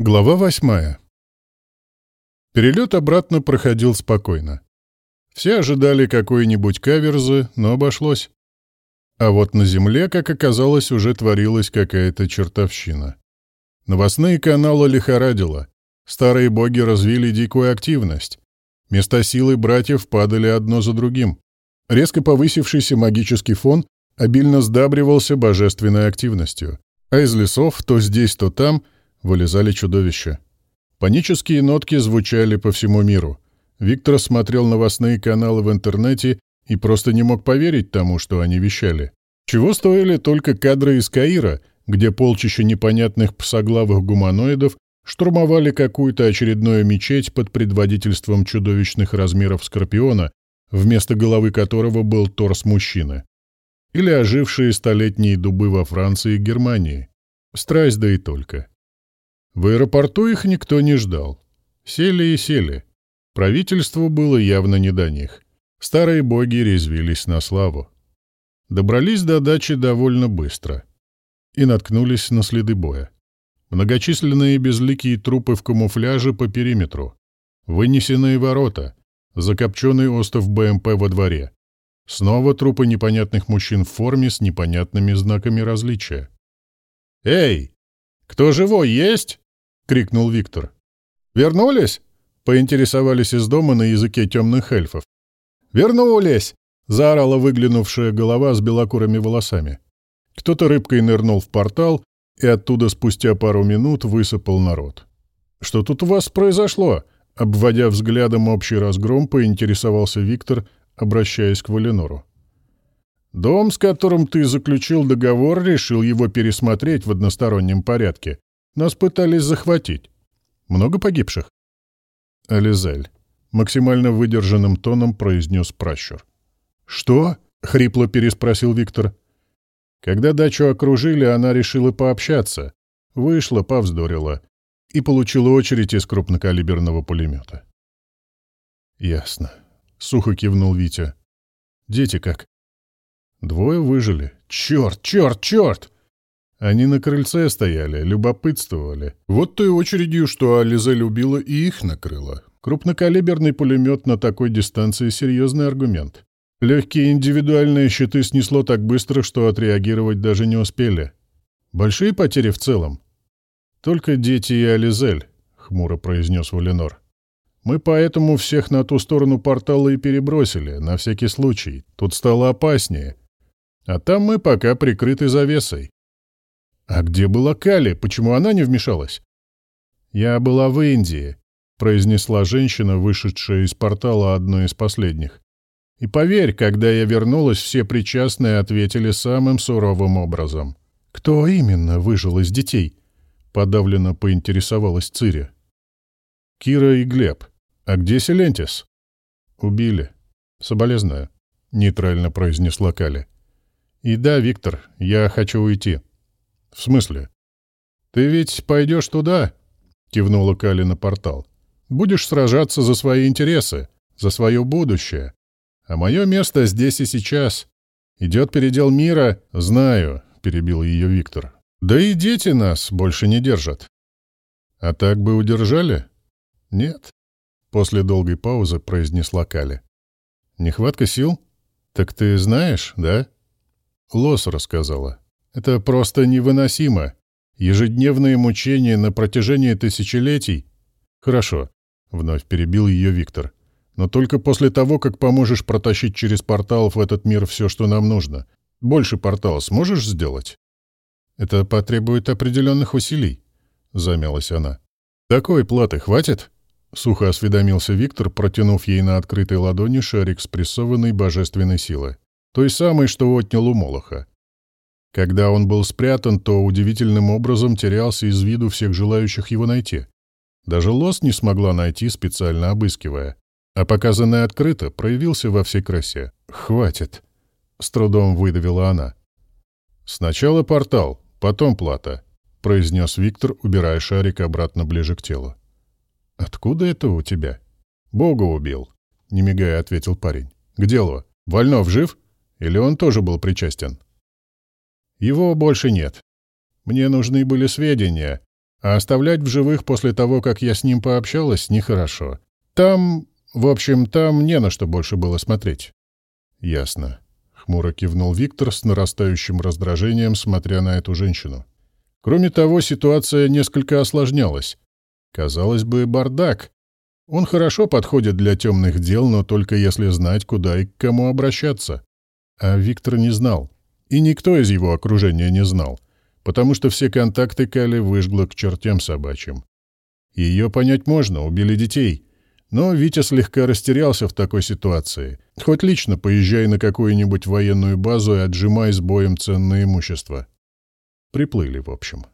Глава восьмая. Перелет обратно проходил спокойно. Все ожидали какой-нибудь каверзы, но обошлось. А вот на Земле, как оказалось, уже творилась какая-то чертовщина. Новостные каналы лихорадило. Старые боги развили дикую активность. Места силы братьев падали одно за другим. Резко повысившийся магический фон обильно сдабривался божественной активностью. А из лесов то здесь, то там — вылезали чудовища. Панические нотки звучали по всему миру. Виктор смотрел новостные каналы в интернете и просто не мог поверить тому, что они вещали. Чего стоили только кадры из Каира, где полчища непонятных псоглавых гуманоидов штурмовали какую-то очередную мечеть под предводительством чудовищных размеров Скорпиона, вместо головы которого был торс мужчины. Или ожившие столетние дубы во Франции и Германии. Страсть да и только. В аэропорту их никто не ждал. Сели и сели. Правительству было явно не до них. Старые боги резвились на славу. Добрались до дачи довольно быстро. И наткнулись на следы боя. Многочисленные безликие трупы в камуфляже по периметру. Вынесенные ворота. Закопченный остов БМП во дворе. Снова трупы непонятных мужчин в форме с непонятными знаками различия. «Эй! Кто живой есть?» — крикнул Виктор. «Вернулись?» — поинтересовались из дома на языке темных эльфов. «Вернулись!» — заорала выглянувшая голова с белокурыми волосами. Кто-то рыбкой нырнул в портал, и оттуда спустя пару минут высыпал народ. «Что тут у вас произошло?» — обводя взглядом общий разгром, поинтересовался Виктор, обращаясь к Валенору. «Дом, с которым ты заключил договор, решил его пересмотреть в одностороннем порядке. Нас пытались захватить. Много погибших?» «Ализель», — максимально выдержанным тоном произнес пращур. «Что?» — хрипло переспросил Виктор. Когда дачу окружили, она решила пообщаться. Вышла, повздорила. И получила очередь из крупнокалиберного пулемета. «Ясно», — сухо кивнул Витя. «Дети как?» «Двое выжили. Черт, черт, черт!» Они на крыльце стояли, любопытствовали. Вот той очередью, что Ализе любила, и их накрыло. Крупнокалиберный пулемет на такой дистанции — серьезный аргумент. Легкие индивидуальные щиты снесло так быстро, что отреагировать даже не успели. Большие потери в целом. Только дети и Ализель, — хмуро произнес Валенор. Мы поэтому всех на ту сторону портала и перебросили, на всякий случай. Тут стало опаснее. А там мы пока прикрыты завесой. «А где была Кали? Почему она не вмешалась?» «Я была в Индии», — произнесла женщина, вышедшая из портала одной из последних. «И поверь, когда я вернулась, все причастные ответили самым суровым образом». «Кто именно выжил из детей?» — подавленно поинтересовалась Цири. «Кира и Глеб. А где Селентис?» «Убили. Соболезную», — нейтрально произнесла Кали. «И да, Виктор, я хочу уйти». «В смысле?» «Ты ведь пойдешь туда?» — кивнула Кали на портал. «Будешь сражаться за свои интересы, за свое будущее. А мое место здесь и сейчас. Идет передел мира, знаю», — перебил ее Виктор. «Да и дети нас больше не держат». «А так бы удержали?» «Нет», — после долгой паузы произнесла Кали. «Нехватка сил? Так ты знаешь, да?» Лос рассказала. Это просто невыносимо. Ежедневные мучения на протяжении тысячелетий. Хорошо, вновь перебил ее Виктор. Но только после того, как поможешь протащить через портал в этот мир все, что нам нужно. Больше портала сможешь сделать? Это потребует определенных усилий, замялась она. Такой платы хватит? Сухо осведомился Виктор, протянув ей на открытой ладони шарик спрессованной божественной силы. Той самой, что отнял у Молоха. Когда он был спрятан, то удивительным образом терялся из виду всех желающих его найти. Даже Лос не смогла найти, специально обыскивая. А показанный открыто проявился во всей красе. «Хватит», — с трудом выдавила она. «Сначала портал, потом плата», — произнес Виктор, убирая шарик обратно ближе к телу. «Откуда это у тебя?» «Бога убил», — не мигая ответил парень. «К делу. Вольнов жив? Или он тоже был причастен?» Его больше нет. Мне нужны были сведения, А оставлять в живых после того, как я с ним пообщалась, нехорошо. Там, в общем, там не на что больше было смотреть. Ясно. Хмуро кивнул Виктор с нарастающим раздражением, смотря на эту женщину. Кроме того, ситуация несколько осложнялась. Казалось бы, бардак. Он хорошо подходит для темных дел, но только если знать, куда и к кому обращаться. А Виктор не знал. И никто из его окружения не знал потому что все контакты Кали выжгло к чертям собачьим. Ее понять можно, убили детей. Но Витя слегка растерялся в такой ситуации. Хоть лично поезжай на какую-нибудь военную базу и отжимай с боем ценное имущество. Приплыли, в общем.